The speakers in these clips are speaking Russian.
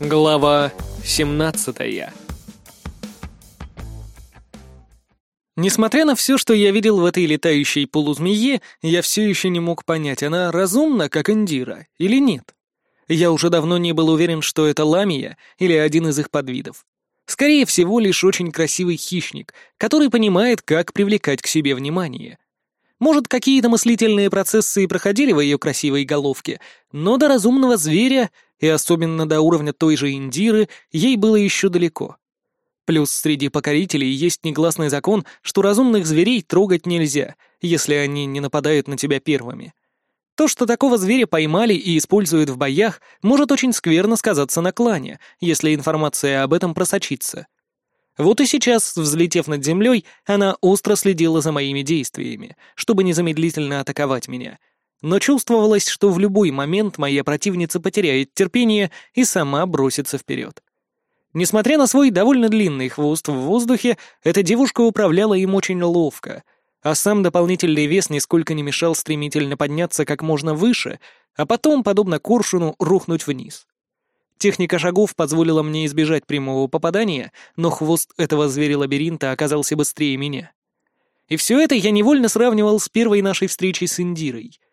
Глава 17 Несмотря на все, что я видел в этой летающей полузмее, я все еще не мог понять, она разумна, как Индира, или нет. Я уже давно не был уверен, что это ламия или один из их подвидов. Скорее всего, лишь очень красивый хищник, который понимает, как привлекать к себе внимание. Может, какие-то мыслительные процессы и проходили в ее красивой головке, но до разумного зверя и особенно до уровня той же Индиры, ей было еще далеко. Плюс среди покорителей есть негласный закон, что разумных зверей трогать нельзя, если они не нападают на тебя первыми. То, что такого зверя поймали и используют в боях, может очень скверно сказаться на клане, если информация об этом просочится. Вот и сейчас, взлетев над землей, она остро следила за моими действиями, чтобы незамедлительно атаковать меня — но чувствовалось, что в любой момент моя противница потеряет терпение и сама бросится вперед. Несмотря на свой довольно длинный хвост в воздухе, эта девушка управляла им очень ловко, а сам дополнительный вес нисколько не мешал стремительно подняться как можно выше, а потом, подобно коршуну, рухнуть вниз. Техника шагов позволила мне избежать прямого попадания, но хвост этого зверя-лабиринта оказался быстрее меня. И все это я невольно сравнивал с первой нашей встречей с Индирой —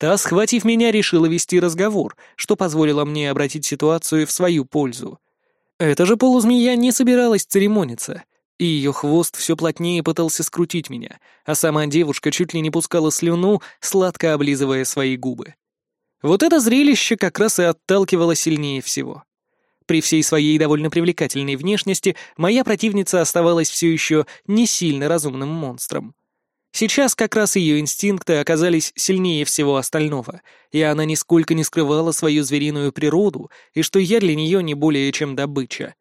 Та, схватив меня, решила вести разговор, что позволило мне обратить ситуацию в свою пользу. Эта же полузмея не собиралась церемониться, и ее хвост все плотнее пытался скрутить меня, а сама девушка чуть ли не пускала слюну, сладко облизывая свои губы. Вот это зрелище как раз и отталкивало сильнее всего. При всей своей довольно привлекательной внешности моя противница оставалась все еще не сильно разумным монстром. Сейчас как раз ее инстинкты оказались сильнее всего остального, и она нисколько не скрывала свою звериную природу, и что я для нее не более чем добыча.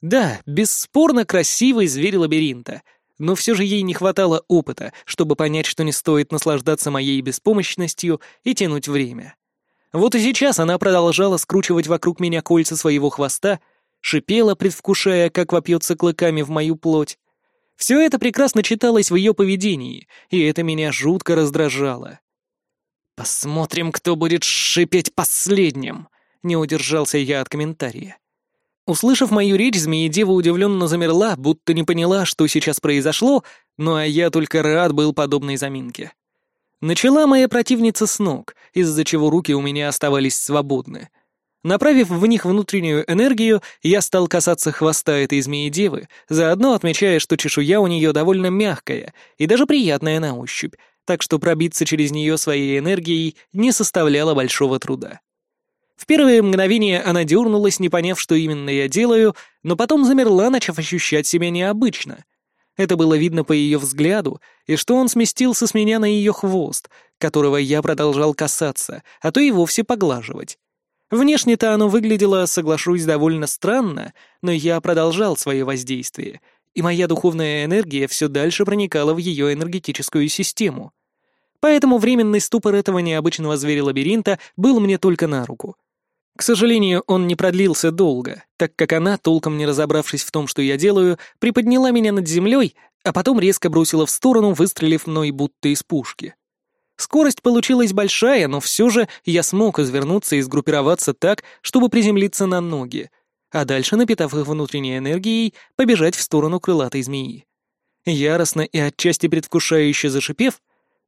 Да, бесспорно красивый зверь лабиринта, но все же ей не хватало опыта, чтобы понять, что не стоит наслаждаться моей беспомощностью и тянуть время. Вот и сейчас она продолжала скручивать вокруг меня кольца своего хвоста, шипела, предвкушая, как вопьется клыками в мою плоть, все это прекрасно читалось в ее поведении, и это меня жутко раздражало. «Посмотрим, кто будет шипеть последним», — не удержался я от комментария. Услышав мою речь, змеедева удивленно замерла, будто не поняла, что сейчас произошло, ну а я только рад был подобной заминке. Начала моя противница с ног, из-за чего руки у меня оставались свободны. Направив в них внутреннюю энергию, я стал касаться хвоста этой змеи-девы, заодно отмечая, что чешуя у нее довольно мягкая и даже приятная на ощупь, так что пробиться через нее своей энергией не составляло большого труда. В первые мгновения она дернулась, не поняв, что именно я делаю, но потом замерла, начав ощущать себя необычно. Это было видно по ее взгляду, и что он сместился с меня на ее хвост, которого я продолжал касаться, а то и вовсе поглаживать. Внешне-то оно выглядело, соглашусь, довольно странно, но я продолжал свое воздействие, и моя духовная энергия все дальше проникала в ее энергетическую систему. Поэтому временный ступор этого необычного зверя-лабиринта был мне только на руку. К сожалению, он не продлился долго, так как она, толком не разобравшись в том, что я делаю, приподняла меня над землей, а потом резко бросила в сторону, выстрелив мной будто из пушки. Скорость получилась большая, но все же я смог извернуться и сгруппироваться так, чтобы приземлиться на ноги, а дальше, напитав их внутренней энергией, побежать в сторону крылатой змеи. Яростно и отчасти предвкушающе зашипев,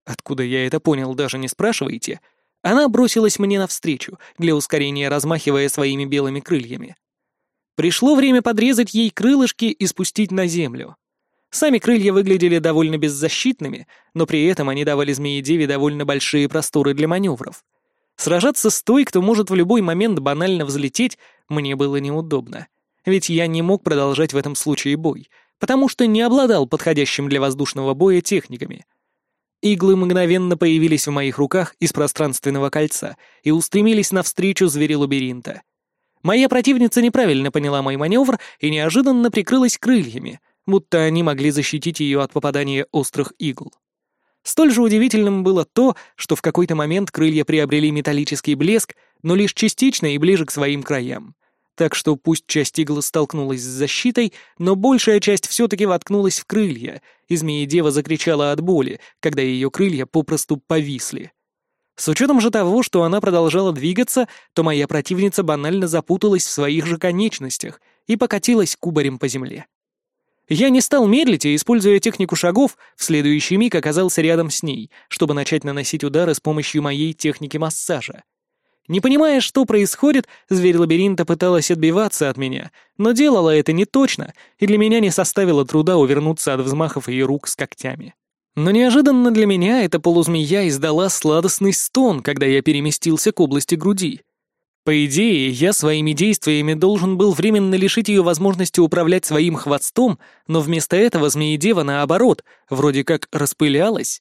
откуда я это понял, даже не спрашивайте, она бросилась мне навстречу, для ускорения размахивая своими белыми крыльями. Пришло время подрезать ей крылышки и спустить на землю. Сами крылья выглядели довольно беззащитными, но при этом они давали Змеи-Деве довольно большие просторы для маневров. Сражаться с той, кто может в любой момент банально взлететь, мне было неудобно. Ведь я не мог продолжать в этом случае бой, потому что не обладал подходящим для воздушного боя техниками. Иглы мгновенно появились в моих руках из пространственного кольца и устремились навстречу зверю лабиринта. Моя противница неправильно поняла мой маневр и неожиданно прикрылась крыльями — будто они могли защитить ее от попадания острых игл. Столь же удивительным было то, что в какой-то момент крылья приобрели металлический блеск, но лишь частично и ближе к своим краям. Так что пусть часть игл столкнулась с защитой, но большая часть все-таки воткнулась в крылья, и змея-дева закричала от боли, когда ее крылья попросту повисли. С учетом же того, что она продолжала двигаться, то моя противница банально запуталась в своих же конечностях и покатилась кубарем по земле. Я не стал медлить и, используя технику шагов, в следующий миг оказался рядом с ней, чтобы начать наносить удары с помощью моей техники массажа. Не понимая, что происходит, зверь лабиринта пыталась отбиваться от меня, но делала это не точно, и для меня не составило труда увернуться от взмахов ее рук с когтями. Но неожиданно для меня эта полузмея издала сладостный стон, когда я переместился к области груди. По идее, я своими действиями должен был временно лишить ее возможности управлять своим хвостом, но вместо этого змеедева, наоборот, вроде как распылялась.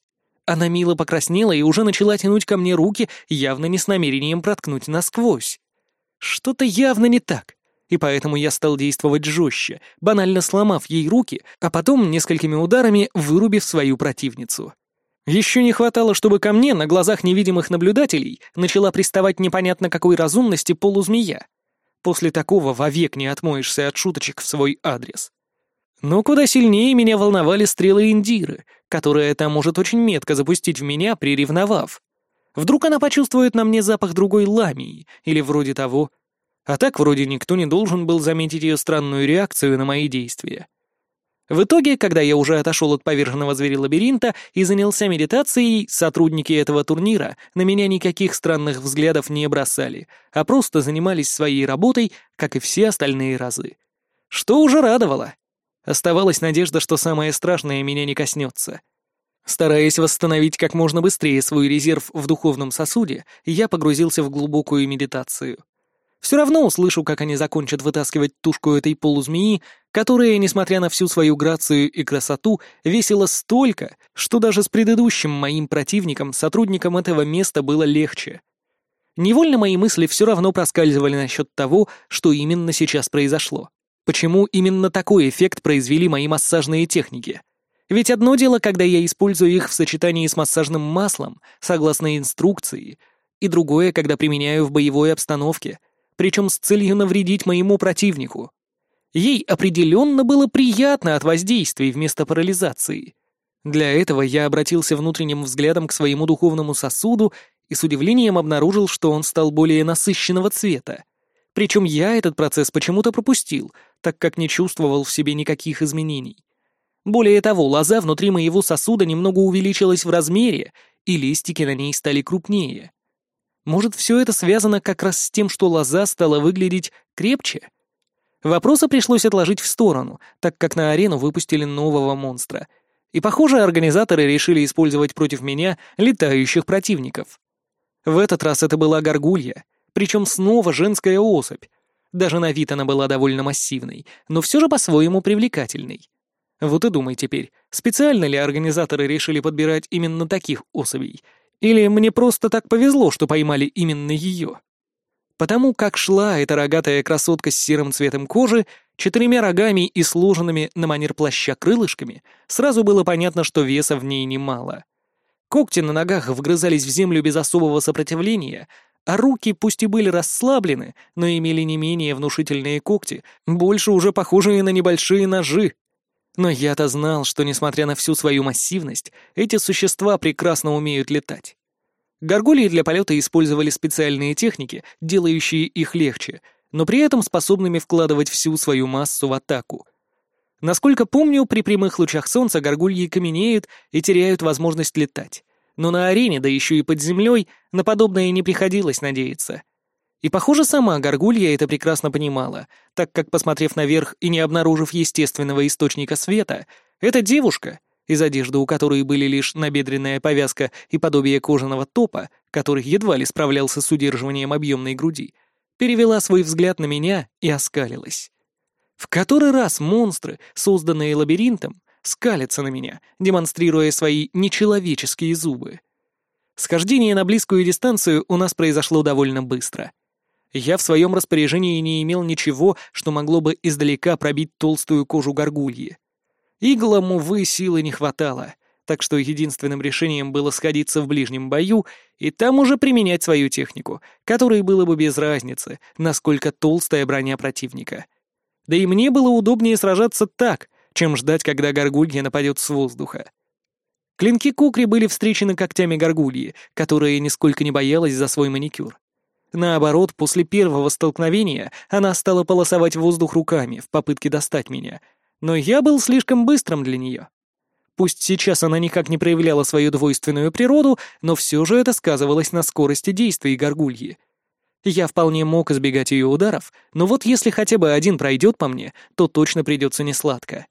Она мило покраснела и уже начала тянуть ко мне руки, явно не с намерением проткнуть насквозь. Что-то явно не так, и поэтому я стал действовать жестче, банально сломав ей руки, а потом несколькими ударами вырубив свою противницу. Еще не хватало, чтобы ко мне на глазах невидимых наблюдателей начала приставать непонятно какой разумности полузмея. После такого вовек не отмоешься от шуточек в свой адрес. Но куда сильнее меня волновали стрелы Индиры, которая там может очень метко запустить в меня, приревновав. Вдруг она почувствует на мне запах другой ламии, или вроде того. А так вроде никто не должен был заметить ее странную реакцию на мои действия. В итоге, когда я уже отошел от поверженного зверя лабиринта и занялся медитацией, сотрудники этого турнира на меня никаких странных взглядов не бросали, а просто занимались своей работой, как и все остальные разы. Что уже радовало. Оставалась надежда, что самое страшное меня не коснется. Стараясь восстановить как можно быстрее свой резерв в духовном сосуде, я погрузился в глубокую медитацию. Все равно услышу, как они закончат вытаскивать тушку этой полузмеи, которая, несмотря на всю свою грацию и красоту, весила столько, что даже с предыдущим моим противником, сотрудником этого места, было легче. Невольно мои мысли все равно проскальзывали насчет того, что именно сейчас произошло. Почему именно такой эффект произвели мои массажные техники? Ведь одно дело, когда я использую их в сочетании с массажным маслом, согласно инструкции, и другое, когда применяю в боевой обстановке, причем с целью навредить моему противнику. Ей определенно было приятно от воздействий вместо парализации. Для этого я обратился внутренним взглядом к своему духовному сосуду и с удивлением обнаружил, что он стал более насыщенного цвета. Причем я этот процесс почему-то пропустил, так как не чувствовал в себе никаких изменений. Более того, лоза внутри моего сосуда немного увеличилась в размере, и листики на ней стали крупнее. Может, все это связано как раз с тем, что лоза стала выглядеть крепче? Вопросы пришлось отложить в сторону, так как на арену выпустили нового монстра. И, похоже, организаторы решили использовать против меня летающих противников. В этот раз это была горгулья — причем снова женская особь. Даже на вид она была довольно массивной, но все же по-своему привлекательной. Вот и думай теперь, специально ли организаторы решили подбирать именно таких особей, или мне просто так повезло, что поймали именно ее? Потому как шла эта рогатая красотка с серым цветом кожи, четырьмя рогами и сложенными на манер плаща крылышками, сразу было понятно, что веса в ней немало. Когти на ногах вгрызались в землю без особого сопротивления, а руки пусть и были расслаблены, но имели не менее внушительные когти, больше уже похожие на небольшие ножи. Но я-то знал, что, несмотря на всю свою массивность, эти существа прекрасно умеют летать. Горгульи для полета использовали специальные техники, делающие их легче, но при этом способными вкладывать всю свою массу в атаку. Насколько помню, при прямых лучах солнца горгульи каменеют и теряют возможность летать но на арене, да еще и под землей, на подобное не приходилось надеяться. И, похоже, сама Горгулья это прекрасно понимала, так как, посмотрев наверх и не обнаружив естественного источника света, эта девушка, из одежды у которой были лишь набедренная повязка и подобие кожаного топа, который едва ли справлялся с удерживанием объемной груди, перевела свой взгляд на меня и оскалилась. В который раз монстры, созданные лабиринтом, скалится на меня, демонстрируя свои нечеловеческие зубы. Схождение на близкую дистанцию у нас произошло довольно быстро. Я в своем распоряжении не имел ничего, что могло бы издалека пробить толстую кожу горгульи. Иглам, увы, силы не хватало, так что единственным решением было сходиться в ближнем бою и там уже применять свою технику, которой было бы без разницы, насколько толстая броня противника. Да и мне было удобнее сражаться так, чем ждать, когда горгулья нападет с воздуха. Клинки кукри были встречены когтями горгульи, которая нисколько не боялась за свой маникюр. Наоборот, после первого столкновения она стала полосовать воздух руками в попытке достать меня, но я был слишком быстрым для нее. Пусть сейчас она никак не проявляла свою двойственную природу, но все же это сказывалось на скорости действий горгульи. Я вполне мог избегать ее ударов, но вот если хотя бы один пройдет по мне, то точно придется несладко.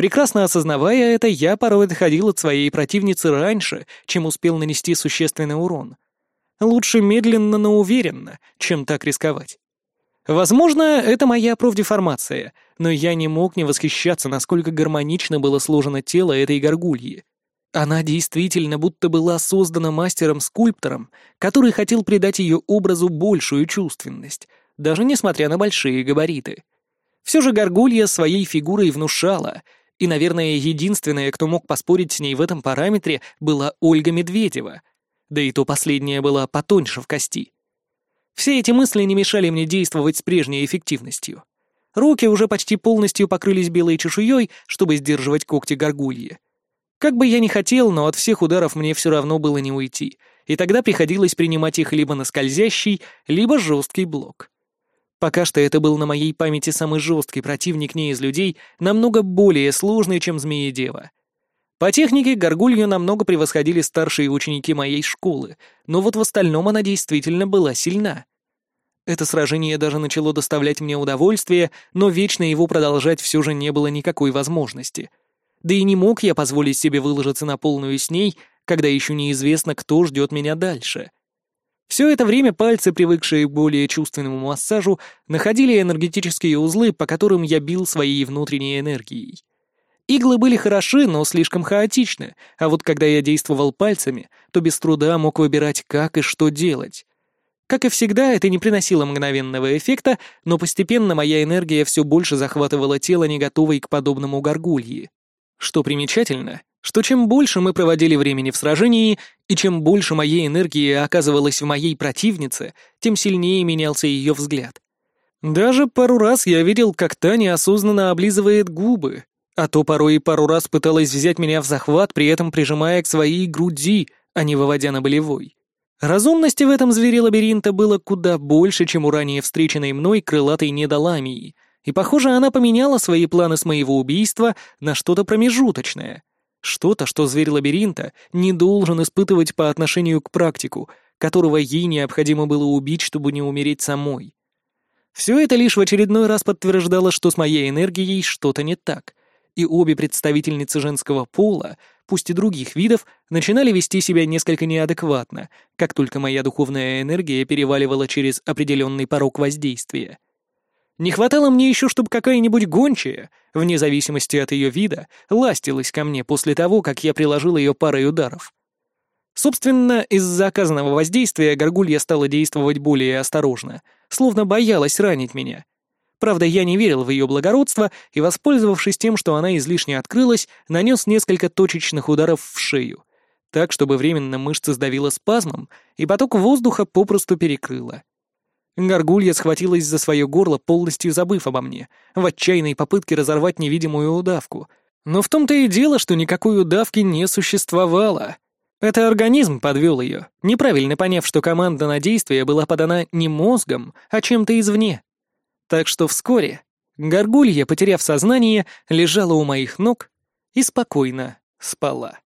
Прекрасно осознавая это, я порой отходил от своей противницы раньше, чем успел нанести существенный урон — Лучше медленно, но уверенно, чем так рисковать. Возможно, это моя профдеформация, но я не мог не восхищаться, насколько гармонично было сложено тело этой горгульи. Она действительно будто была создана мастером-скульптором, который хотел придать ее образу большую чувственность, даже несмотря на большие габариты. Все же горгулья своей фигурой внушала, и, наверное, единственная, кто мог поспорить с ней в этом параметре, была Ольга Медведева, да и то последняя была потоньше в кости. Все эти мысли не мешали мне действовать с прежней эффективностью. Руки уже почти полностью покрылись белой чешуей, чтобы сдерживать когти горгульи. Как бы я ни хотел, но от всех ударов мне все равно было не уйти, и тогда приходилось принимать их либо на скользящий, либо жесткий блок. Пока что это был на моей памяти самый жесткий противник не из людей, намного более сложный, чем Змея-Дева. По технике горгулью намного превосходили старшие ученики моей школы, но вот в остальном она действительно была сильна. Это сражение даже начало доставлять мне удовольствие, но вечно его продолжать все же не было никакой возможности. Да и не мог я позволить себе выложиться на полную с ней, когда еще неизвестно, кто ждет меня дальше. Все это время пальцы, привыкшие к более чувственному массажу, находили энергетические узлы, по которым я бил своей внутренней энергией. Иглы были хороши, но слишком хаотичны, а вот когда я действовал пальцами, то без труда мог выбирать, как и что делать. Как и всегда, это не приносило мгновенного эффекта, но постепенно моя энергия все больше захватывала тело, не готовой к подобному горгульи. Что примечательно, что чем больше мы проводили времени в сражении, и чем больше моей энергии оказывалось в моей противнице, тем сильнее менялся ее взгляд. Даже пару раз я видел, как та неосознанно облизывает губы, а то порой и пару раз пыталась взять меня в захват, при этом прижимая к своей груди, а не выводя на болевой. Разумности в этом звере лабиринта было куда больше, чем у ранее встреченной мной крылатой недоламии, и, похоже, она поменяла свои планы с моего убийства на что-то промежуточное. Что-то, что зверь лабиринта не должен испытывать по отношению к практику, которого ей необходимо было убить, чтобы не умереть самой. Все это лишь в очередной раз подтверждало, что с моей энергией что-то не так, и обе представительницы женского пола, пусть и других видов, начинали вести себя несколько неадекватно, как только моя духовная энергия переваливала через определенный порог воздействия. Не хватало мне еще, чтобы какая-нибудь гончая, вне зависимости от ее вида, ластилась ко мне после того, как я приложил ее парой ударов. Собственно, из-за оказанного воздействия горгулья стала действовать более осторожно, словно боялась ранить меня, Правда, я не верил в ее благородство и, воспользовавшись тем, что она излишне открылась, нанес несколько точечных ударов в шею, так, чтобы временно мышцы сдавило спазмом, и поток воздуха попросту перекрыло. Горгулья схватилась за свое горло, полностью забыв обо мне, в отчаянной попытке разорвать невидимую удавку. Но в том-то и дело, что никакой удавки не существовало. Это организм подвел ее, неправильно поняв, что команда на действие была подана не мозгом, а чем-то извне. Так что вскоре горгулья, потеряв сознание, лежала у моих ног и спокойно спала.